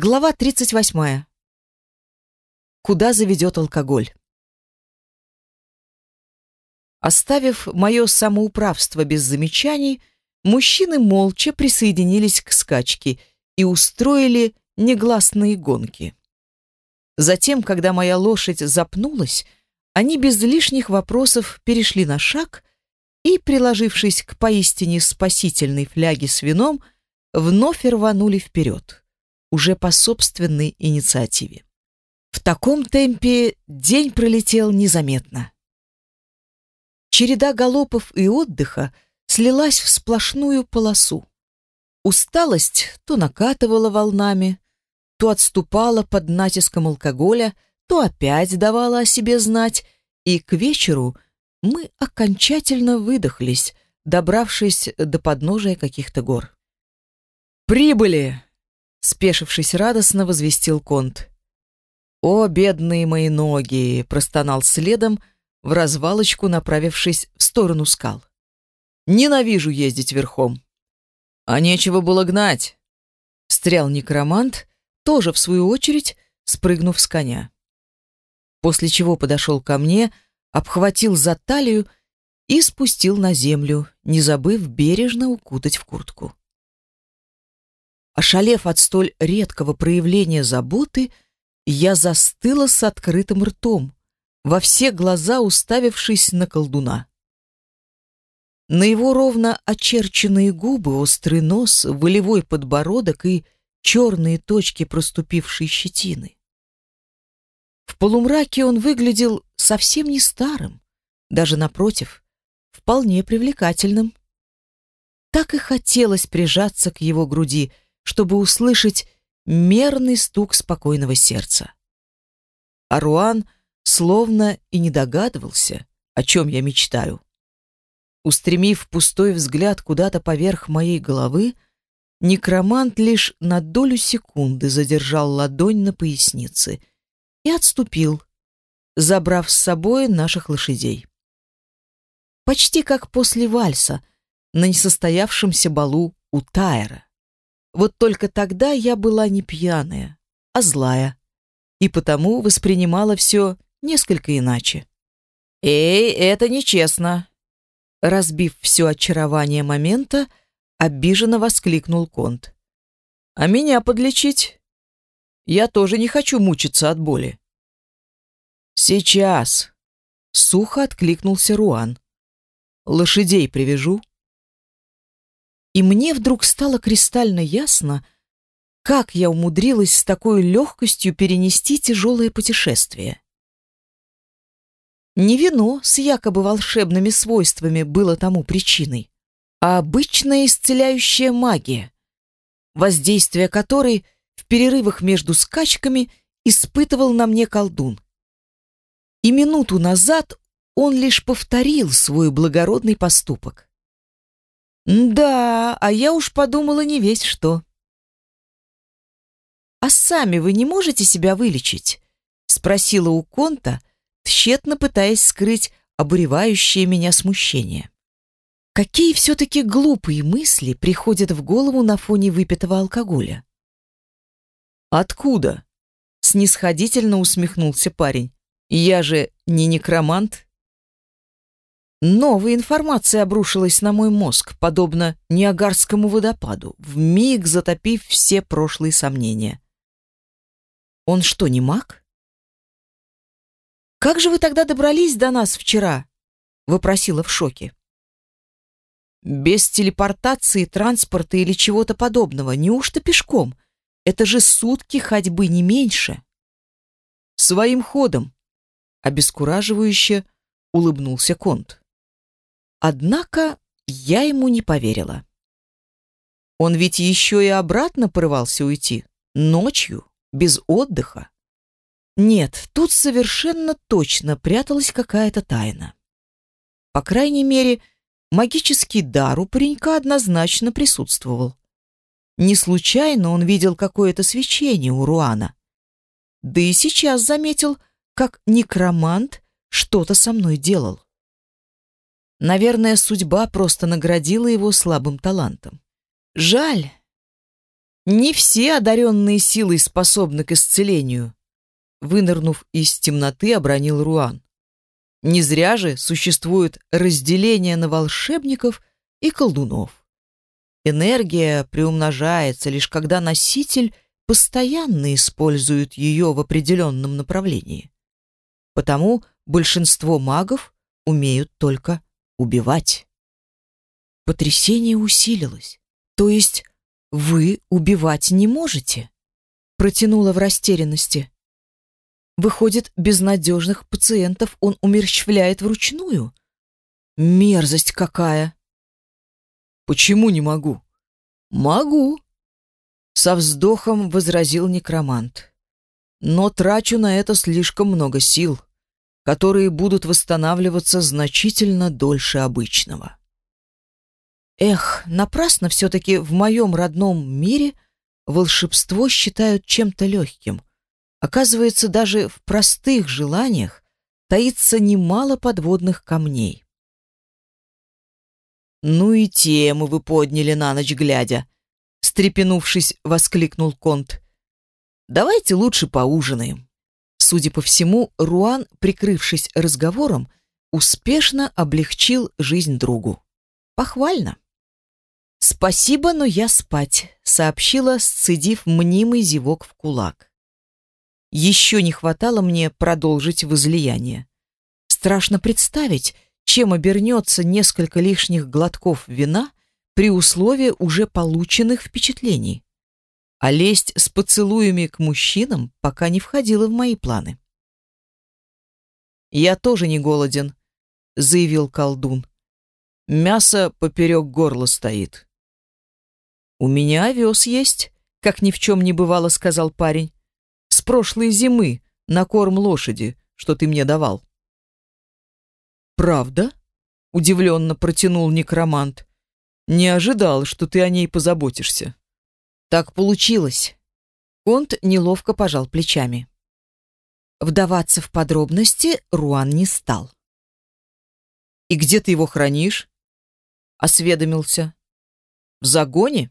Глава 38. Куда заведет алкоголь? Оставив мое самоуправство без замечаний, мужчины молча присоединились к скачке и устроили негласные гонки. Затем, когда моя лошадь запнулась, они без лишних вопросов перешли на шаг и, приложившись к поистине спасительной фляге с вином, вновь рванули вперед уже по собственной инициативе. В таком темпе день пролетел незаметно. Череда галопов и отдыха слилась в сплошную полосу. Усталость то накатывала волнами, то отступала под натиском алкоголя, то опять давала о себе знать, и к вечеру мы окончательно выдохлись, добравшись до подножия каких-то гор. «Прибыли!» Спешившись радостно, возвестил Конт. «О, бедные мои ноги!» — простонал следом, в развалочку направившись в сторону скал. «Ненавижу ездить верхом!» «А нечего было гнать!» — встрял некромант, тоже, в свою очередь, спрыгнув с коня. После чего подошел ко мне, обхватил за талию и спустил на землю, не забыв бережно укутать в куртку. Ошалев от столь редкого проявления заботы, я застыла с открытым ртом, во все глаза уставившись на колдуна. На его ровно очерченные губы, острый нос, волевой подбородок и черные точки проступившей щетины. В полумраке он выглядел совсем не старым, даже напротив, вполне привлекательным. Так и хотелось прижаться к его груди — чтобы услышать мерный стук спокойного сердца. Аруан словно и не догадывался, о чем я мечтаю. Устремив пустой взгляд куда-то поверх моей головы, некромант лишь на долю секунды задержал ладонь на пояснице и отступил, забрав с собой наших лошадей. Почти как после вальса на несостоявшемся балу у Тайра. Вот только тогда я была не пьяная, а злая, и потому воспринимала все несколько иначе. «Эй, это нечестно!» Разбив все очарование момента, обиженно воскликнул Конт. «А меня подлечить? Я тоже не хочу мучиться от боли». «Сейчас!» — сухо откликнулся Руан. «Лошадей привяжу?» И мне вдруг стало кристально ясно, как я умудрилась с такой легкостью перенести тяжелое путешествие. Не вино с якобы волшебными свойствами было тому причиной, а обычная исцеляющая магия, воздействие которой в перерывах между скачками испытывал на мне колдун. И минуту назад он лишь повторил свой благородный поступок. Да, а я уж подумала не весь что. А сами вы не можете себя вылечить? спросила у Конта, тщетно пытаясь скрыть обуревающее меня смущение. Какие все-таки глупые мысли приходят в голову на фоне выпитого алкоголя? Откуда? снисходительно усмехнулся парень. Я же не некромант. Новая информация обрушилась на мой мозг, подобно Ниагарскому водопаду, вмиг затопив все прошлые сомнения. Он что, не маг? Как же вы тогда добрались до нас вчера? вопросила в шоке. Без телепортации, транспорта или чего-то подобного, неужто пешком? Это же сутки ходьбы не меньше. Своим ходом, обескураживающе улыбнулся Конт. Однако я ему не поверила. Он ведь еще и обратно порывался уйти. Ночью, без отдыха. Нет, тут совершенно точно пряталась какая-то тайна. По крайней мере, магический дар у паренька однозначно присутствовал. Не случайно он видел какое-то свечение у Руана. Да и сейчас заметил, как некромант что-то со мной делал. Наверное, судьба просто наградила его слабым талантом. Жаль. Не все одаренные силой способны к исцелению. Вынырнув из темноты, обронил Руан. Не зря же существует разделение на волшебников и колдунов. Энергия приумножается лишь когда носитель постоянно использует ее в определенном направлении. Потому большинство магов умеют только убивать. Потрясение усилилось. То есть вы убивать не можете? Протянула в растерянности. Выходит, безнадежных пациентов он умерщвляет вручную? Мерзость какая! Почему не могу? Могу, со вздохом возразил некромант. Но трачу на это слишком много сил, которые будут восстанавливаться значительно дольше обычного. Эх, напрасно все-таки в моем родном мире волшебство считают чем-то легким. Оказывается, даже в простых желаниях таится немало подводных камней. «Ну и тему вы подняли на ночь глядя», — стрепенувшись, воскликнул Конт. «Давайте лучше поужинаем». Судя по всему, Руан, прикрывшись разговором, успешно облегчил жизнь другу. Похвально. «Спасибо, но я спать», — сообщила, сцедив мнимый зевок в кулак. Еще не хватало мне продолжить возлияние. Страшно представить, чем обернется несколько лишних глотков вина при условии уже полученных впечатлений. А лезть с поцелуями к мужчинам пока не входило в мои планы. «Я тоже не голоден», — заявил колдун. «Мясо поперек горла стоит». «У меня овес есть», — как ни в чем не бывало, сказал парень с прошлой зимы на корм лошади, что ты мне давал. Правда? Удивленно протянул некромант. Не ожидал, что ты о ней позаботишься. Так получилось. Конт неловко пожал плечами. Вдаваться в подробности Руан не стал. «И где ты его хранишь?» — осведомился. «В загоне?»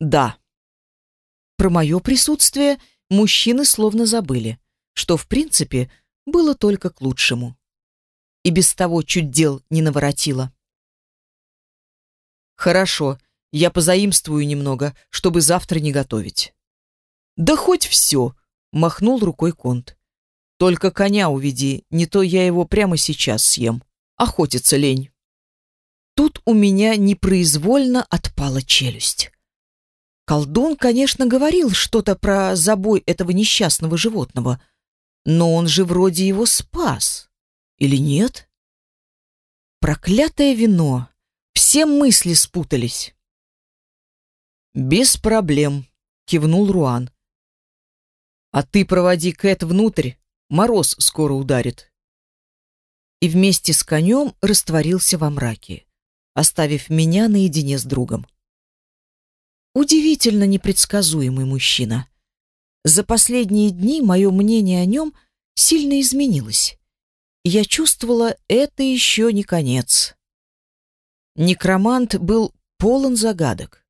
«Да». Про мое присутствие мужчины словно забыли, что, в принципе, было только к лучшему. И без того чуть дел не наворотило. «Хорошо, я позаимствую немного, чтобы завтра не готовить». «Да хоть все!» — махнул рукой Конт. «Только коня уведи, не то я его прямо сейчас съем. Охотиться лень». Тут у меня непроизвольно отпала челюсть. Колдун, конечно, говорил что-то про забой этого несчастного животного, но он же вроде его спас. Или нет? Проклятое вино. Все мысли спутались. Без проблем, кивнул Руан. А ты проводи Кэт внутрь, мороз скоро ударит. И вместе с конем растворился во мраке, оставив меня наедине с другом. Удивительно непредсказуемый мужчина. За последние дни мое мнение о нем сильно изменилось. Я чувствовала, это еще не конец. Некромант был полон загадок,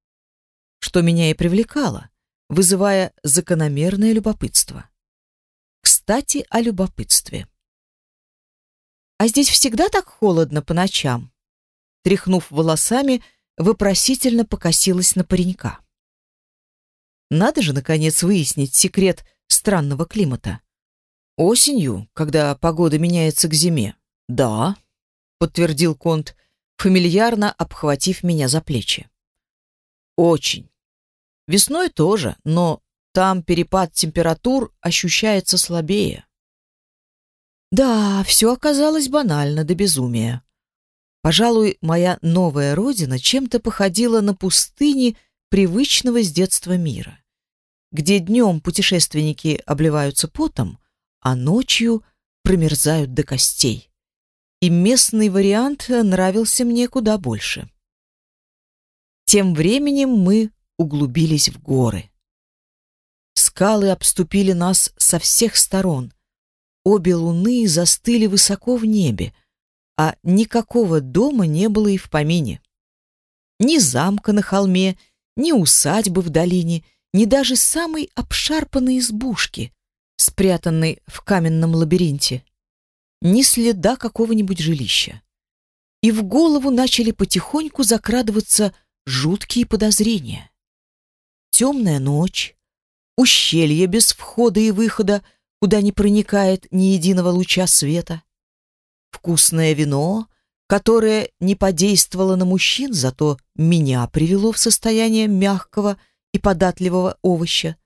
что меня и привлекало, вызывая закономерное любопытство. Кстати, о любопытстве. А здесь всегда так холодно по ночам. Тряхнув волосами, вопросительно покосилась на паренька. Надо же, наконец, выяснить секрет странного климата. Осенью, когда погода меняется к зиме. Да, подтвердил Конт, фамильярно обхватив меня за плечи. Очень. Весной тоже, но там перепад температур ощущается слабее. Да, все оказалось банально до безумия. Пожалуй, моя новая родина чем-то походила на пустыни привычного с детства мира, где днем путешественники обливаются потом, а ночью промерзают до костей. И местный вариант нравился мне куда больше. Тем временем мы углубились в горы. Скалы обступили нас со всех сторон. Обе луны застыли высоко в небе, а никакого дома не было и в помине. Ни замка на холме, ни усадьбы в долине, ни даже самой обшарпанной избушки, спрятанной в каменном лабиринте. Ни следа какого-нибудь жилища. И в голову начали потихоньку закрадываться жуткие подозрения. Темная ночь, ущелье без входа и выхода, куда не проникает ни единого луча света, вкусное вино, которое не подействовало на мужчин, зато меня привело в состояние мягкого и податливого овоща.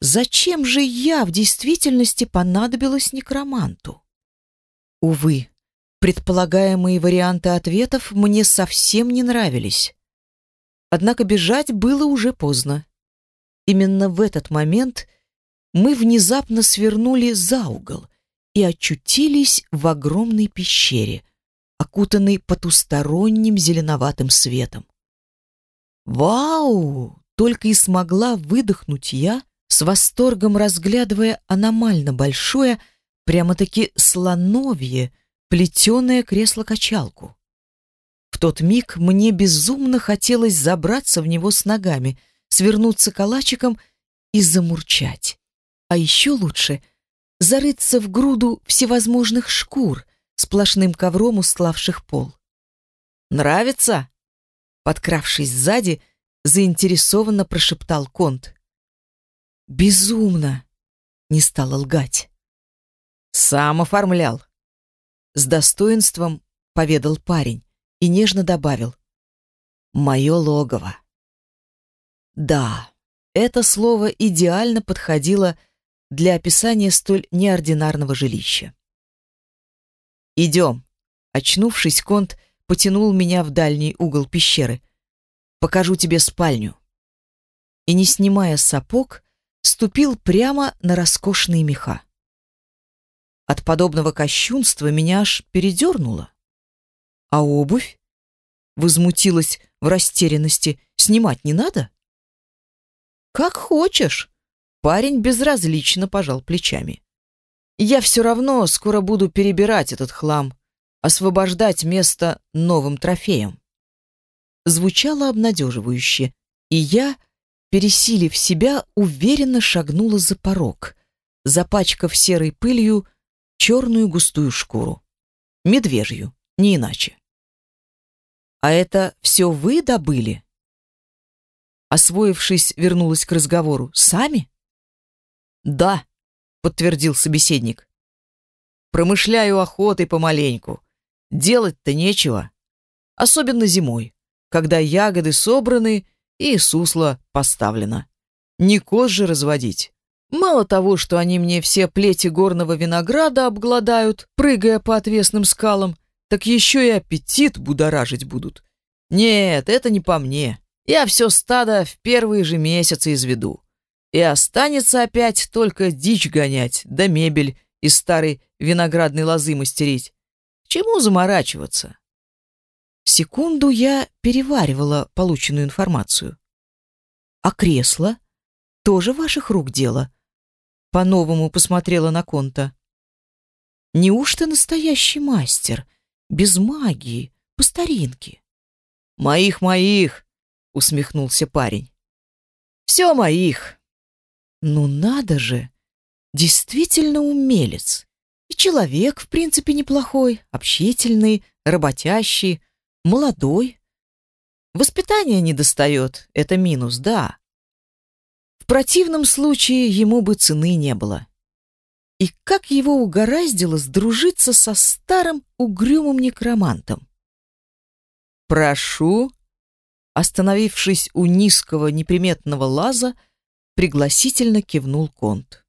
Зачем же я в действительности понадобилась некроманту? Увы, предполагаемые варианты ответов мне совсем не нравились. Однако бежать было уже поздно. Именно в этот момент мы внезапно свернули за угол и очутились в огромной пещере, окутанный потусторонним зеленоватым светом. «Вау!» — только и смогла выдохнуть я, с восторгом разглядывая аномально большое, прямо-таки слоновье, плетеное кресло-качалку. В тот миг мне безумно хотелось забраться в него с ногами, свернуться калачиком и замурчать. А еще лучше — зарыться в груду всевозможных шкур, сплошным ковром устлавших пол. «Нравится?» Подкравшись сзади, заинтересованно прошептал Конт. «Безумно!» — не стала лгать. «Сам оформлял». С достоинством поведал парень и нежно добавил. «Мое логово». Да, это слово идеально подходило для описания столь неординарного жилища. «Идем». Очнувшись, Конт потянул меня в дальний угол пещеры. «Покажу тебе спальню». И, не снимая сапог, ступил прямо на роскошные меха. От подобного кощунства меня аж передернуло. «А обувь?» Возмутилась в растерянности. «Снимать не надо?» «Как хочешь». Парень безразлично пожал плечами. Я все равно скоро буду перебирать этот хлам, освобождать место новым трофеям. Звучало обнадеживающе, и я, пересилив себя, уверенно шагнула за порог, запачкав серой пылью черную густую шкуру. Медвежью, не иначе. «А это все вы добыли?» Освоившись, вернулась к разговору. «Сами?» «Да», подтвердил собеседник. Промышляю охотой помаленьку. Делать-то нечего. Особенно зимой, когда ягоды собраны и сусло поставлено. Не коз же разводить. Мало того, что они мне все плети горного винограда обгладают, прыгая по отвесным скалам, так еще и аппетит будоражить будут. Нет, это не по мне. Я все стадо в первые же месяцы изведу и останется опять только дичь гонять, да мебель из старой виноградной лозы мастерить. Чему заморачиваться? Секунду я переваривала полученную информацию. А кресло? Тоже ваших рук дело? По-новому посмотрела на Конта. Неужто настоящий мастер? Без магии, по старинке. «Моих, моих!» — усмехнулся парень. «Все моих!» Ну надо же! Действительно умелец. И человек, в принципе, неплохой, общительный, работящий, молодой. Воспитания не достает, это минус, да. В противном случае ему бы цены не было. И как его угораздило сдружиться со старым угрюмым некромантом? «Прошу», остановившись у низкого неприметного лаза, пригласительно кивнул Конт.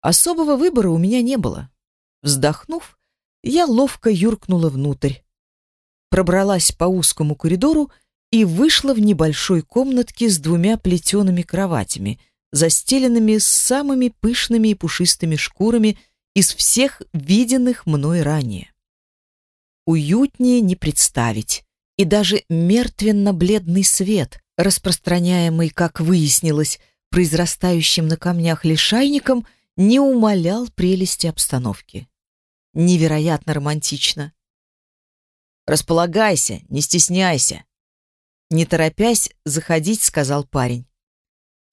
Особого выбора у меня не было. Вздохнув, я ловко юркнула внутрь, пробралась по узкому коридору и вышла в небольшой комнатке с двумя плетеными кроватями, застеленными самыми пышными и пушистыми шкурами из всех виденных мной ранее. Уютнее не представить, и даже мертвенно-бледный свет, распространяемый, как выяснилось, произрастающим на камнях лишайником, не умалял прелести обстановки. Невероятно романтично. «Располагайся, не стесняйся!» Не торопясь заходить, сказал парень.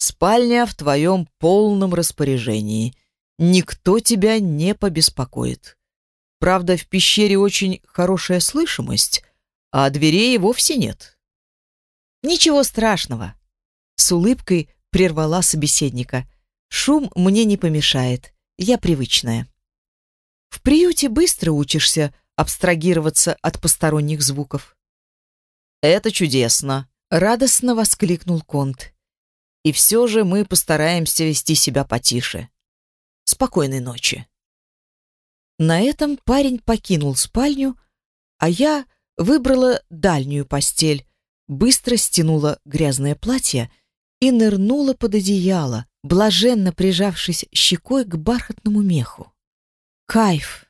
Спальня в твоем полном распоряжении. Никто тебя не побеспокоит. Правда, в пещере очень хорошая слышимость, а дверей вовсе нет. Ничего страшного. С улыбкой прервала собеседника. Шум мне не помешает. Я привычная. В приюте быстро учишься абстрагироваться от посторонних звуков. Это чудесно, радостно воскликнул Конт. И все же мы постараемся вести себя потише. Спокойной ночи. На этом парень покинул спальню, а я выбрала дальнюю постель, быстро стянула грязное платье и нырнула под одеяло, блаженно прижавшись щекой к бархатному меху. Кайф.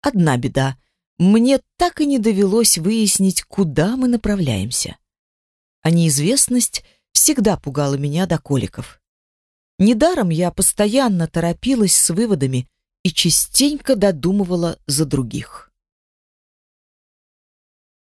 Одна беда. Мне так и не довелось выяснить, куда мы направляемся. А неизвестность всегда пугала меня до коликов. Недаром я постоянно торопилась с выводами и частенько додумывала за других.